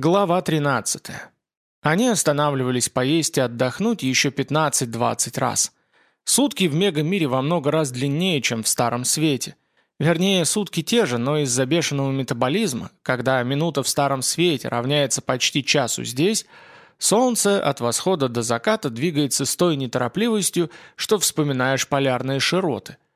Глава 13. Они останавливались поесть и отдохнуть еще 15-20 раз. Сутки в мегамире во много раз длиннее, чем в Старом Свете. Вернее, сутки те же, но из-за бешеного метаболизма, когда минута в Старом Свете равняется почти часу здесь, Солнце от восхода до заката двигается с той неторопливостью, что вспоминаешь полярные широты –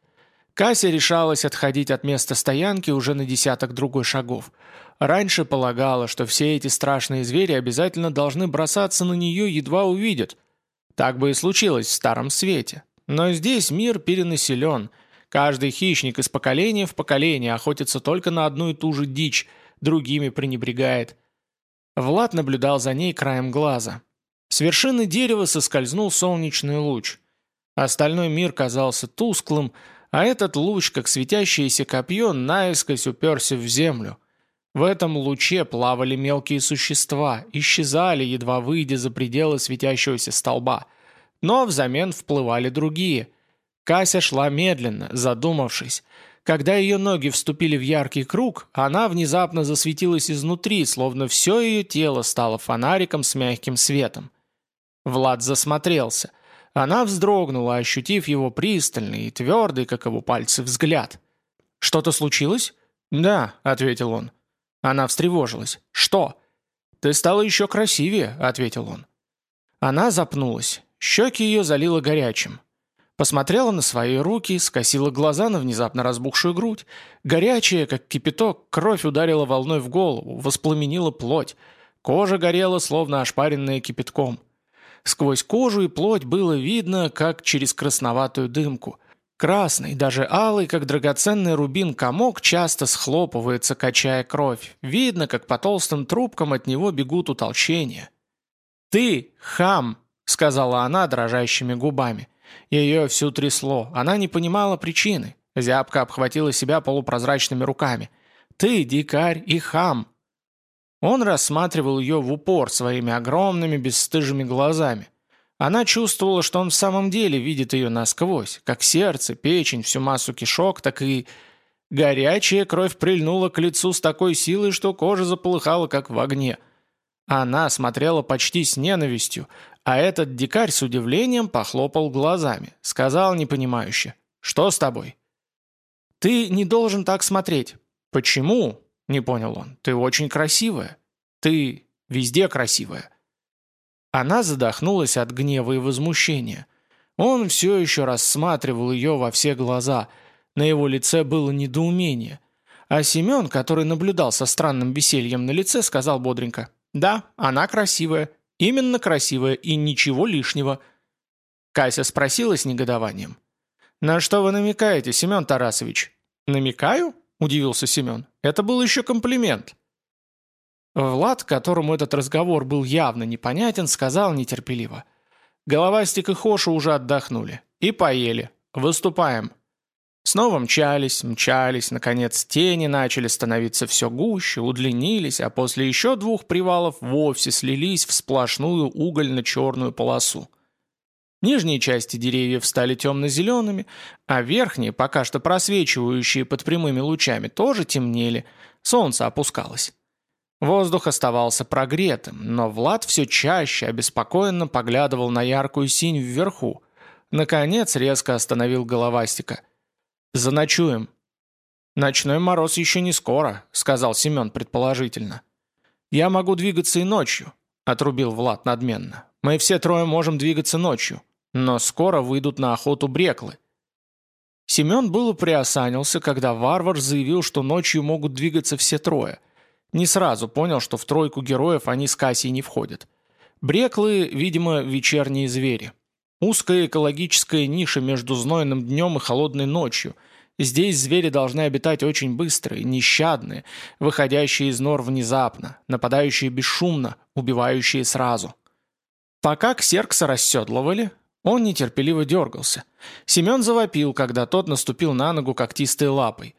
Кася решалась отходить от места стоянки уже на десяток другой шагов. Раньше полагала, что все эти страшные звери обязательно должны бросаться на нее, едва увидят. Так бы и случилось в Старом Свете. Но здесь мир перенаселен. Каждый хищник из поколения в поколение охотится только на одну и ту же дичь, другими пренебрегает. Влад наблюдал за ней краем глаза. С вершины дерева соскользнул солнечный луч. Остальной мир казался тусклым, а этот луч, как светящееся копье, наискось уперся в землю. В этом луче плавали мелкие существа, исчезали, едва выйдя за пределы светящегося столба. Но взамен вплывали другие. Кася шла медленно, задумавшись. Когда ее ноги вступили в яркий круг, она внезапно засветилась изнутри, словно все ее тело стало фонариком с мягким светом. Влад засмотрелся – она вздрогнула, ощутив его пристальный и твердый, как его пальцы, взгляд. «Что-то случилось?» «Да», — ответил он. Она встревожилась. «Что?» «Ты стала еще красивее», — ответил он. Она запнулась. Щеки ее залило горячим. Посмотрела на свои руки, скосила глаза на внезапно разбухшую грудь. Горячая, как кипяток, кровь ударила волной в голову, воспламенила плоть. Кожа горела, словно ошпаренная кипятком. Сквозь кожу и плоть было видно, как через красноватую дымку. Красный, даже алый, как драгоценный рубин комок, часто схлопывается, качая кровь. Видно, как по толстым трубкам от него бегут утолщения. «Ты, хам!» — сказала она дрожащими губами. Ее всю трясло, она не понимала причины. Зябка обхватила себя полупрозрачными руками. «Ты, дикарь и хам!» Он рассматривал ее в упор своими огромными бесстыжими глазами. Она чувствовала, что он в самом деле видит ее насквозь, как сердце, печень, всю массу кишок, так и... Горячая кровь прильнула к лицу с такой силой, что кожа заполыхала, как в огне. Она смотрела почти с ненавистью, а этот дикарь с удивлением похлопал глазами, сказал непонимающе, «Что с тобой?» «Ты не должен так смотреть». «Почему?» Не понял он. «Ты очень красивая. Ты везде красивая». Она задохнулась от гнева и возмущения. Он все еще рассматривал ее во все глаза. На его лице было недоумение. А Семен, который наблюдал со странным весельем на лице, сказал бодренько. «Да, она красивая. Именно красивая и ничего лишнего». Кася спросила с негодованием. «На что вы намекаете, Семен Тарасович?» «Намекаю?» удивился Семен. «Это был еще комплимент». Влад, которому этот разговор был явно непонятен, сказал нетерпеливо. «Головастик и Хоша уже отдохнули. И поели. Выступаем». Снова мчались, мчались, наконец тени начали становиться все гуще, удлинились, а после еще двух привалов вовсе слились в сплошную угольно-черную полосу. Нижние части деревьев стали темно-зелеными, а верхние, пока что просвечивающие под прямыми лучами, тоже темнели, солнце опускалось. Воздух оставался прогретым, но Влад все чаще обеспокоенно поглядывал на яркую синь вверху. Наконец резко остановил головастика. «Заночуем». «Ночной мороз еще не скоро», — сказал Семен предположительно. «Я могу двигаться и ночью», — отрубил Влад надменно. «Мы все трое можем двигаться ночью». Но скоро выйдут на охоту бреклы. Семен было приосанился, когда варвар заявил, что ночью могут двигаться все трое. Не сразу понял, что в тройку героев они с Кассией не входят. Бреклы, видимо, вечерние звери. Узкая экологическая ниша между знойным днем и холодной ночью. Здесь звери должны обитать очень быстрые, нещадные, выходящие из нор внезапно, нападающие бесшумно, убивающие сразу. Пока ксеркса расседлывали, он нетерпеливо дергался. Семен завопил, когда тот наступил на ногу когтистой лапой.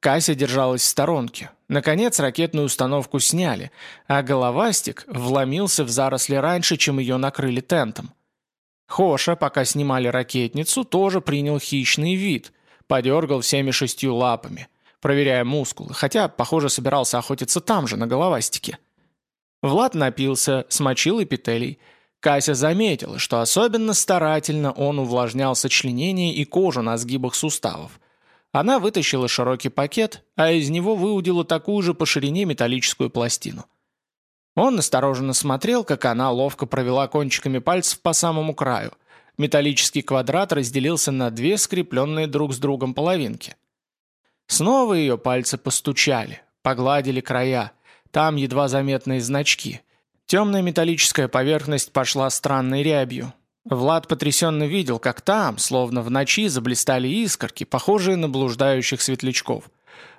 Кася держалась в сторонке. Наконец ракетную установку сняли, а головастик вломился в заросли раньше, чем ее накрыли тентом. Хоша, пока снимали ракетницу, тоже принял хищный вид, подергал всеми шестью лапами, проверяя мускулы, хотя, похоже, собирался охотиться там же, на головастике. Влад напился, смочил эпителий. Кася заметила, что особенно старательно он увлажнял сочленение и кожу на сгибах суставов. Она вытащила широкий пакет, а из него выудила такую же по ширине металлическую пластину. Он настороженно смотрел, как она ловко провела кончиками пальцев по самому краю. Металлический квадрат разделился на две скрепленные друг с другом половинки. Снова ее пальцы постучали, погладили края. Там едва заметные значки. Темная металлическая поверхность пошла странной рябью. Влад потрясенно видел, как там, словно в ночи, заблистали искорки, похожие на блуждающих светлячков.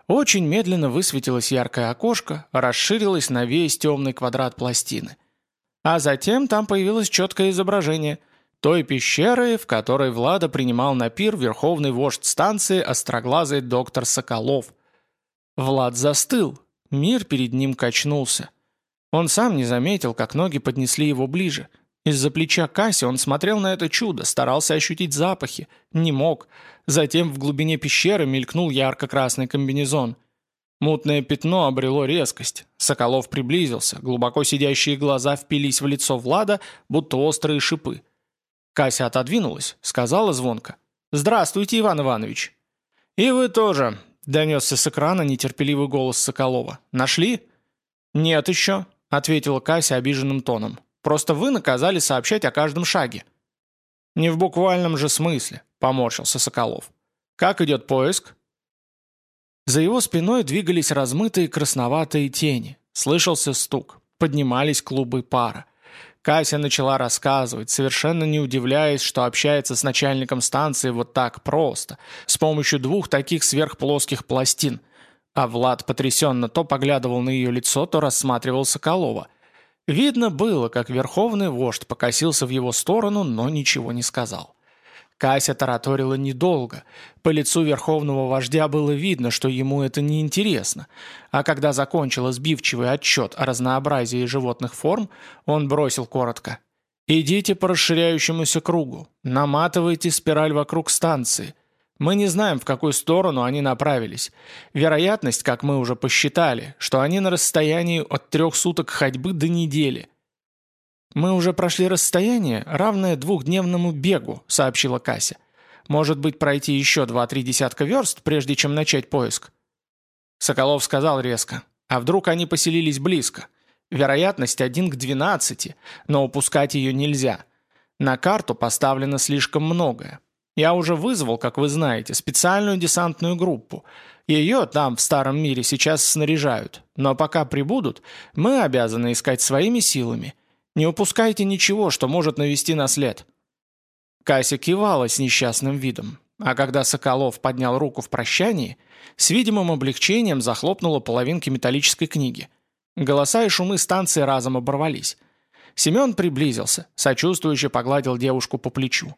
Очень медленно высветилось яркое окошко, расширилось на весь темный квадрат пластины. А затем там появилось четкое изображение той пещеры, в которой Влада принимал на пир верховный вождь станции остроглазый доктор Соколов. Влад застыл, мир перед ним качнулся. Он сам не заметил, как ноги поднесли его ближе – из-за плеча Касси он смотрел на это чудо, старался ощутить запахи, не мог. Затем в глубине пещеры мелькнул ярко-красный комбинезон. Мутное пятно обрело резкость. Соколов приблизился, глубоко сидящие глаза впились в лицо Влада, будто острые шипы. Кася отодвинулась, сказала звонко. «Здравствуйте, Иван Иванович». «И вы тоже», — донесся с экрана нетерпеливый голос Соколова. «Нашли?» «Нет еще», — ответила Кася обиженным тоном. Просто вы наказали сообщать о каждом шаге». «Не в буквальном же смысле», — поморщился Соколов. «Как идет поиск?» За его спиной двигались размытые красноватые тени. Слышался стук. Поднимались клубы пара. Кася начала рассказывать, совершенно не удивляясь, что общается с начальником станции вот так просто, с помощью двух таких сверхплоских пластин. А Влад потрясенно то поглядывал на ее лицо, то рассматривал Соколова — Видно было, как верховный вождь покосился в его сторону, но ничего не сказал. Кася тараторила недолго. По лицу верховного вождя было видно, что ему это не интересно. А когда закончила сбивчивый отчет о разнообразии животных форм, он бросил коротко. «Идите по расширяющемуся кругу, наматывайте спираль вокруг станции. Мы не знаем, в какую сторону они направились. Вероятность, как мы уже посчитали, что они на расстоянии от трех суток ходьбы до недели. «Мы уже прошли расстояние, равное двухдневному бегу», — сообщила Кася. «Может быть, пройти еще два-три десятка верст, прежде чем начать поиск?» Соколов сказал резко. «А вдруг они поселились близко? Вероятность один к двенадцати, но упускать ее нельзя. На карту поставлено слишком многое. Я уже вызвал, как вы знаете, специальную десантную группу. Ее там, в Старом мире, сейчас снаряжают. Но пока прибудут, мы обязаны искать своими силами. Не упускайте ничего, что может навести на след». Кася кивала с несчастным видом. А когда Соколов поднял руку в прощании, с видимым облегчением захлопнула половинки металлической книги. Голоса и шумы станции разом оборвались. Семен приблизился, сочувствующе погладил девушку по плечу.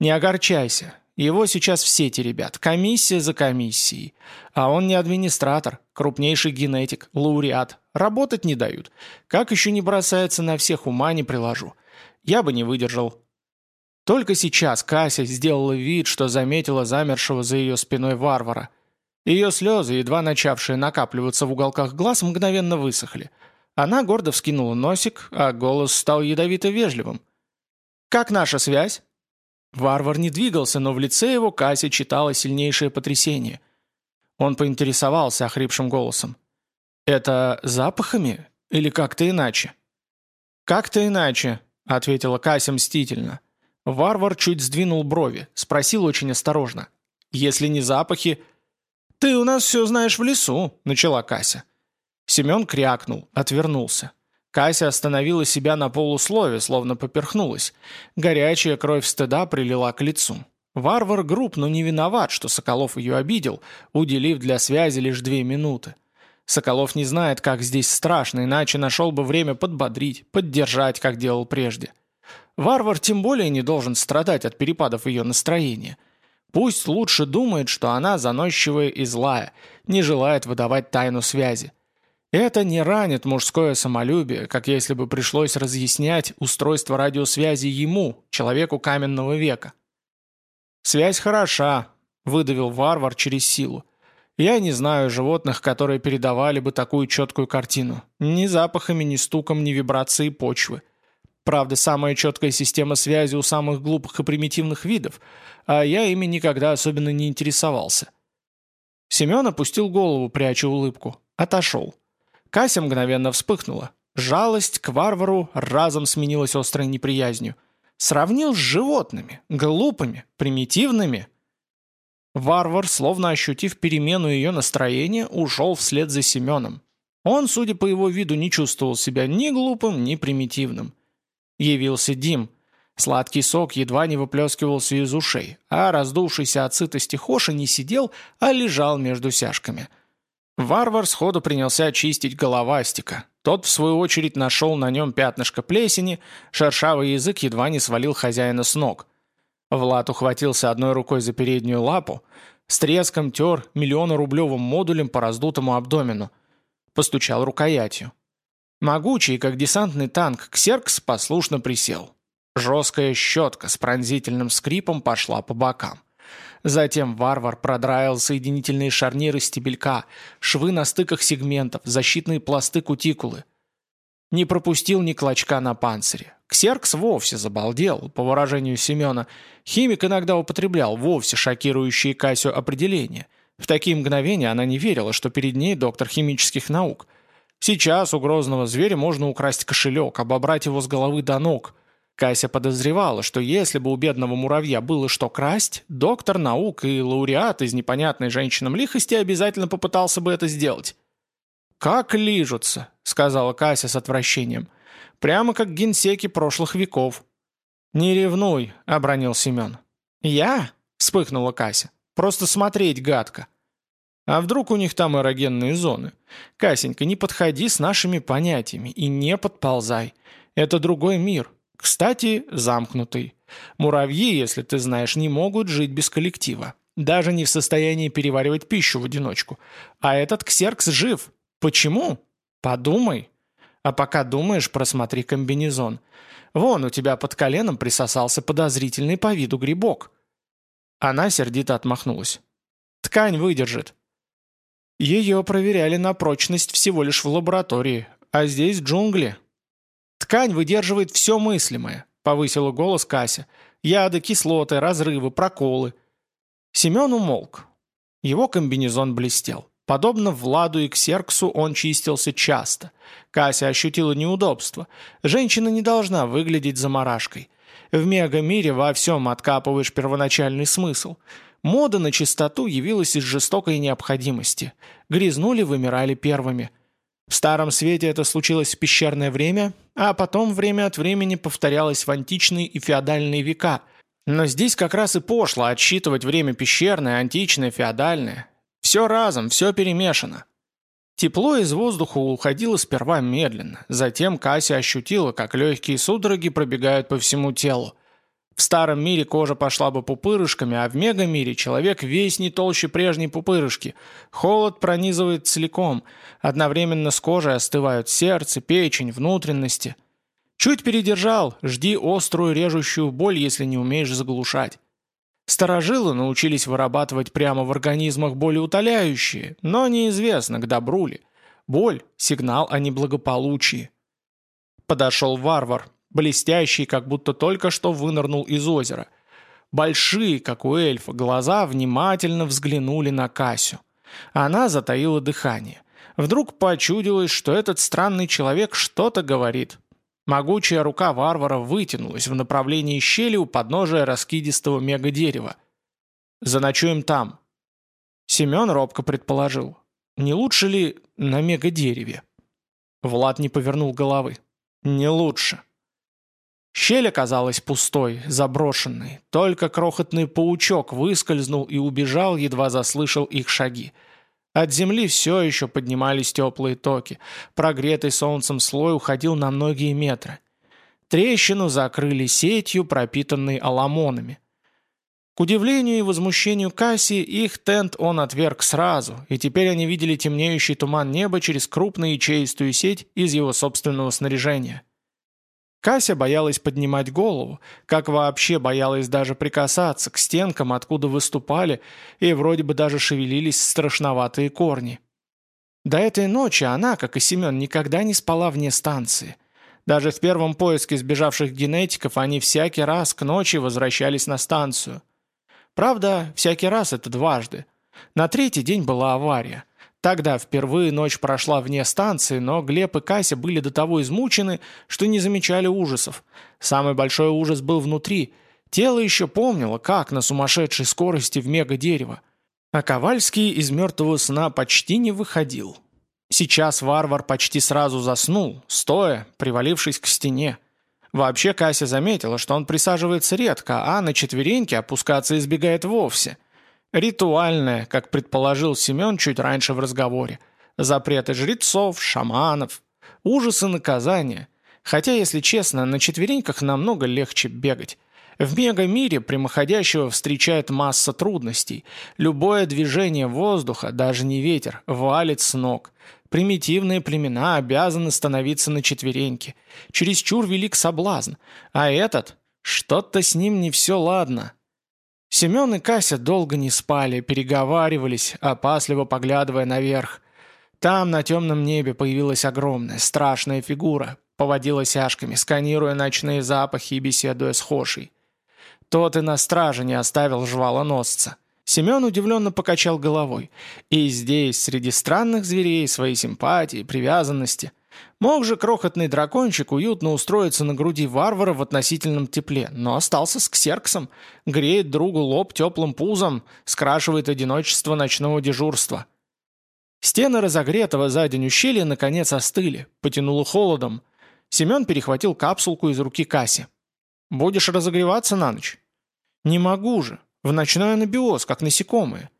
Не огорчайся. Его сейчас все теребят. Комиссия за комиссией. А он не администратор, крупнейший генетик, лауреат. Работать не дают. Как еще не бросается на всех, ума не приложу. Я бы не выдержал. Только сейчас Кася сделала вид, что заметила замершего за ее спиной варвара. Ее слезы, едва начавшие накапливаться в уголках глаз, мгновенно высохли. Она гордо вскинула носик, а голос стал ядовито вежливым. «Как наша связь?» Варвар не двигался, но в лице его Кася читала сильнейшее потрясение. Он поинтересовался охрипшим голосом. «Это запахами или как-то иначе?» «Как-то иначе», — ответила Кася мстительно. Варвар чуть сдвинул брови, спросил очень осторожно. «Если не запахи...» «Ты у нас все знаешь в лесу», — начала Кася. Семен крякнул, отвернулся. Кася остановила себя на полуслове, словно поперхнулась. Горячая кровь стыда прилила к лицу. Варвар груб, но не виноват, что Соколов ее обидел, уделив для связи лишь две минуты. Соколов не знает, как здесь страшно, иначе нашел бы время подбодрить, поддержать, как делал прежде. Варвар тем более не должен страдать от перепадов ее настроения. Пусть лучше думает, что она заносчивая и злая, не желает выдавать тайну связи. Это не ранит мужское самолюбие, как если бы пришлось разъяснять устройство радиосвязи ему, человеку каменного века. «Связь хороша», — выдавил варвар через силу. Я не знаю животных, которые передавали бы такую четкую картину. Ни запахами, ни стуком, ни вибрацией почвы. Правда, самая четкая система связи у самых глупых и примитивных видов, а я ими никогда особенно не интересовался. Семен опустил голову, пряча улыбку. Отошел. Кася мгновенно вспыхнула. Жалость к варвару разом сменилась острой неприязнью. Сравнил с животными, глупыми, примитивными. Варвар, словно ощутив перемену ее настроения, ушел вслед за Семеном. Он, судя по его виду, не чувствовал себя ни глупым, ни примитивным. Явился Дим. Сладкий сок едва не выплескивался из ушей, а раздувшийся от сытости Хоша не сидел, а лежал между сяжками. Варвар сходу принялся очистить головастика. Тот, в свою очередь, нашел на нем пятнышко плесени, шершавый язык едва не свалил хозяина с ног. Влад ухватился одной рукой за переднюю лапу, с треском тер миллионорублевым модулем по раздутому абдомену. Постучал рукоятью. Могучий, как десантный танк, Ксеркс послушно присел. Жесткая щетка с пронзительным скрипом пошла по бокам. Затем варвар продраил соединительные шарниры стебелька, швы на стыках сегментов, защитные пласты кутикулы. Не пропустил ни клочка на панцире. Ксеркс вовсе забалдел, по выражению Семена. Химик иногда употреблял вовсе шокирующие Касю определения. В такие мгновения она не верила, что перед ней доктор химических наук – Сейчас у грозного зверя можно украсть кошелек, обобрать его с головы до ног. Кася подозревала, что если бы у бедного муравья было что красть, доктор наук и лауреат из непонятной женщинам лихости обязательно попытался бы это сделать. «Как лижутся», — сказала Кася с отвращением. «Прямо как генсеки прошлых веков». «Не ревнуй», — обронил Семен. «Я?» — вспыхнула Кася. «Просто смотреть гадко». А вдруг у них там эрогенные зоны? Касенька, не подходи с нашими понятиями и не подползай. Это другой мир. Кстати, замкнутый. Муравьи, если ты знаешь, не могут жить без коллектива. Даже не в состоянии переваривать пищу в одиночку. А этот ксеркс жив. Почему? Подумай. А пока думаешь, просмотри комбинезон. Вон у тебя под коленом присосался подозрительный по виду грибок. Она сердито отмахнулась. Ткань выдержит. Ее проверяли на прочность всего лишь в лаборатории, а здесь джунгли. Ткань выдерживает все мыслимое, повысила голос Кася. Яды, кислоты, разрывы, проколы. Семен умолк. Его комбинезон блестел. Подобно Владу и Ксерксу он чистился часто. Кася ощутила неудобство. Женщина не должна выглядеть заморашкой. В мегамире во всем откапываешь первоначальный смысл – Мода на чистоту явилась из жестокой необходимости. Грязнули, вымирали первыми. В Старом Свете это случилось в пещерное время, а потом время от времени повторялось в античные и феодальные века. Но здесь как раз и пошло отсчитывать время пещерное, античное, феодальное. Все разом, все перемешано. Тепло из воздуха уходило сперва медленно, затем Кася ощутила, как легкие судороги пробегают по всему телу. В старом мире кожа пошла бы пупырышками, а в мегамире человек весь не толще прежней пупырышки. Холод пронизывает целиком. Одновременно с кожей остывают сердце, печень, внутренности. Чуть передержал, жди острую режущую боль, если не умеешь заглушать. Старожилы научились вырабатывать прямо в организмах болеутоляющие, но неизвестно, к добру ли. Боль – сигнал о неблагополучии. Подошел варвар, блестящий, как будто только что вынырнул из озера. Большие, как у эльфа, глаза внимательно взглянули на Касю. Она затаила дыхание. Вдруг почудилось, что этот странный человек что-то говорит. Могучая рука варвара вытянулась в направлении щели у подножия раскидистого мегадерева. «Заночуем там». Семен робко предположил. «Не лучше ли на мегадереве?» Влад не повернул головы. «Не лучше». Щель оказалась пустой, заброшенной. Только крохотный паучок выскользнул и убежал, едва заслышал их шаги. От земли все еще поднимались теплые токи. Прогретый солнцем слой уходил на многие метры. Трещину закрыли сетью, пропитанной аламонами. К удивлению и возмущению Касси, их тент он отверг сразу, и теперь они видели темнеющий туман неба через крупную ячеистую сеть из его собственного снаряжения. Кася боялась поднимать голову, как вообще боялась даже прикасаться к стенкам, откуда выступали, и вроде бы даже шевелились страшноватые корни. До этой ночи она, как и Семен, никогда не спала вне станции. Даже в первом поиске сбежавших генетиков они всякий раз к ночи возвращались на станцию. Правда, всякий раз это дважды. На третий день была авария. Тогда впервые ночь прошла вне станции, но Глеб и Кася были до того измучены, что не замечали ужасов. Самый большой ужас был внутри. Тело еще помнило, как на сумасшедшей скорости в мега-дерево. А Ковальский из мертвого сна почти не выходил. Сейчас варвар почти сразу заснул, стоя, привалившись к стене. Вообще Кася заметила, что он присаживается редко, а на четвереньки опускаться избегает вовсе – Ритуальное, как предположил Семен чуть раньше в разговоре. Запреты жрецов, шаманов. Ужасы наказания. Хотя, если честно, на четвереньках намного легче бегать. В мегамире прямоходящего встречает масса трудностей. Любое движение воздуха, даже не ветер, валит с ног. Примитивные племена обязаны становиться на четвереньки. Чересчур велик соблазн. А этот? Что-то с ним не все ладно. Семен и Кася долго не спали, переговаривались, опасливо поглядывая наверх. Там, на темном небе, появилась огромная, страшная фигура, поводила сяжками, сканируя ночные запахи и беседуя с Хошей. Тот и на страже не оставил жвалоносца. Семен удивленно покачал головой. И здесь, среди странных зверей, свои симпатии, привязанности. Мог же крохотный дракончик уютно устроиться на груди варвара в относительном тепле, но остался с ксерксом, греет другу лоб теплым пузом, скрашивает одиночество ночного дежурства. Стены разогретого за день ущелья наконец остыли, потянуло холодом. Семен перехватил капсулку из руки Касси. «Будешь разогреваться на ночь?» «Не могу же. В ночной анабиоз, как насекомые».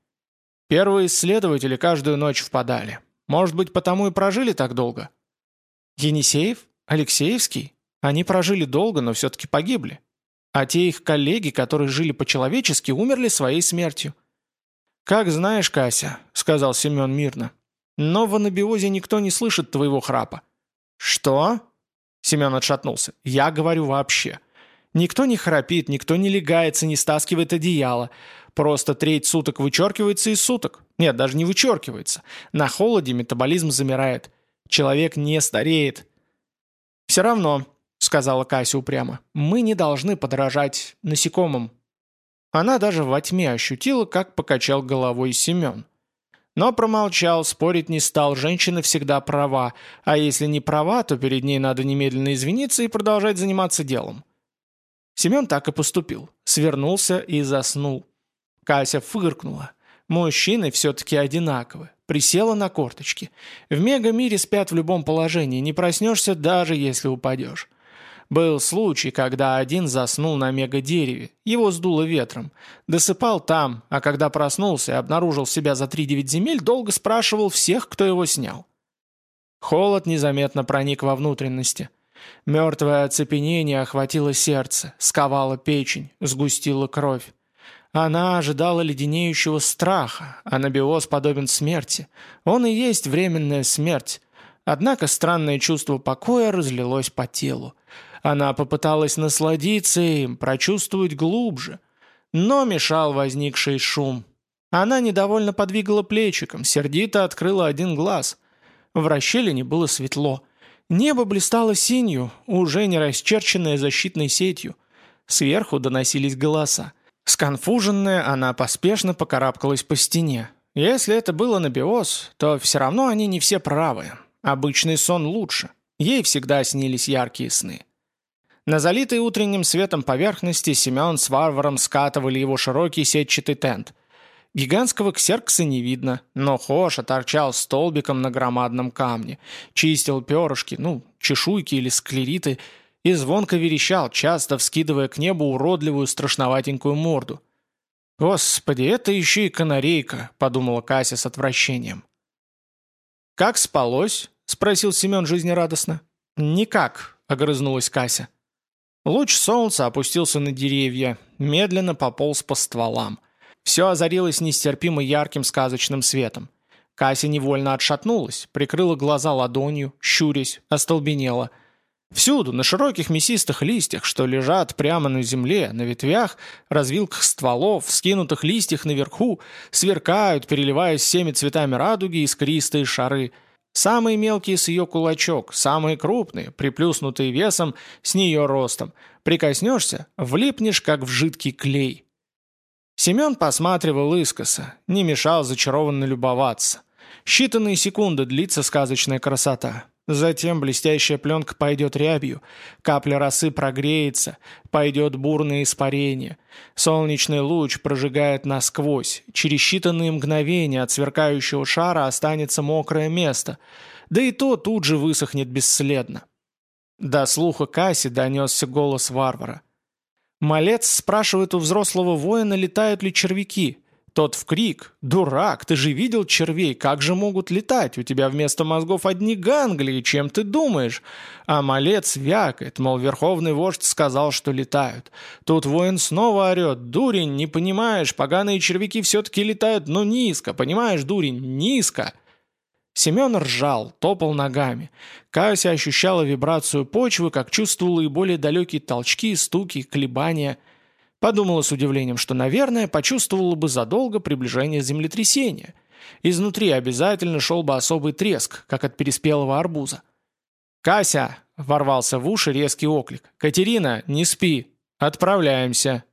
Первые исследователи каждую ночь впадали. Может быть, потому и прожили так долго?» Енисеев? Алексеевский? Они прожили долго, но все-таки погибли. А те их коллеги, которые жили по-человечески, умерли своей смертью. «Как знаешь, Кася», — сказал Семен мирно, «но в анабиозе никто не слышит твоего храпа». «Что?» — Семен отшатнулся. «Я говорю вообще. Никто не храпит, никто не легается, не стаскивает одеяло. Просто треть суток вычеркивается из суток. Нет, даже не вычеркивается. На холоде метаболизм замирает. Человек не стареет. «Все равно», — сказала Кася упрямо, — «мы не должны подражать насекомым». Она даже во тьме ощутила, как покачал головой Семен. Но промолчал, спорить не стал, женщина всегда права, а если не права, то перед ней надо немедленно извиниться и продолжать заниматься делом. Семен так и поступил, свернулся и заснул. Кася фыркнула. Мужчины все-таки одинаковы. Присела на корточки. В мегамире спят в любом положении, не проснешься даже если упадешь. Был случай, когда один заснул на мегадереве, его сдуло ветром. Досыпал там, а когда проснулся и обнаружил себя за 3-9 земель, долго спрашивал всех, кто его снял. Холод незаметно проник во внутренности. Мертвое оцепенение охватило сердце, сковало печень, сгустило кровь. Она ожидала леденеющего страха, анабиоз подобен смерти. Он и есть временная смерть. Однако странное чувство покоя разлилось по телу. Она попыталась насладиться им, прочувствовать глубже. Но мешал возникший шум. Она недовольно подвигала плечиком, сердито открыла один глаз. В расщелине было светло. Небо блистало синью, уже не расчерченное защитной сетью. Сверху доносились голоса. Сконфуженная, она поспешно покарабкалась по стене. Если это было анабиоз, то все равно они не все правы. Обычный сон лучше. Ей всегда снились яркие сны. На залитой утренним светом поверхности Семен с варваром скатывали его широкий сетчатый тент. Гигантского ксеркса не видно, но Хоша торчал столбиком на громадном камне, чистил перышки, ну, чешуйки или склериты, и звонко верещал, часто вскидывая к небу уродливую страшноватенькую морду. «Господи, это еще и канарейка», — подумала Кася с отвращением. «Как спалось?» — спросил Семен жизнерадостно. «Никак», — огрызнулась Кася. Луч солнца опустился на деревья, медленно пополз по стволам. Все озарилось нестерпимо ярким сказочным светом. Кася невольно отшатнулась, прикрыла глаза ладонью, щурясь, остолбенела — Всюду, на широких мясистых листьях, что лежат прямо на земле, на ветвях, развилках стволов, скинутых листьях наверху, сверкают, переливаясь всеми цветами радуги, искристые шары. Самые мелкие с ее кулачок, самые крупные, приплюснутые весом, с нее ростом. Прикоснешься, влипнешь, как в жидкий клей. Семен посматривал искоса, не мешал зачарованно любоваться. Считанные секунды длится сказочная красота. Затем блестящая пленка пойдет рябью, капля росы прогреется, пойдет бурное испарение. Солнечный луч прожигает насквозь. Через считанные мгновения от сверкающего шара останется мокрое место, да и то тут же высохнет бесследно. До слуха Касси донесся голос варвара. Малец спрашивает у взрослого воина, летают ли червяки. Тот в крик «Дурак, ты же видел червей, как же могут летать? У тебя вместо мозгов одни ганглии, чем ты думаешь?» А малец вякает, мол, верховный вождь сказал, что летают. Тут воин снова орет «Дурень, не понимаешь, поганые червяки все-таки летают, но низко, понимаешь, дурень, низко!» Семен ржал, топал ногами. Кася ощущала вибрацию почвы, как чувствовала и более далекие толчки, стуки, колебания – Подумала с удивлением, что, наверное, почувствовала бы задолго приближение землетрясения. Изнутри обязательно шел бы особый треск, как от переспелого арбуза. «Кася!» — ворвался в уши резкий оклик. «Катерина, не спи! Отправляемся!»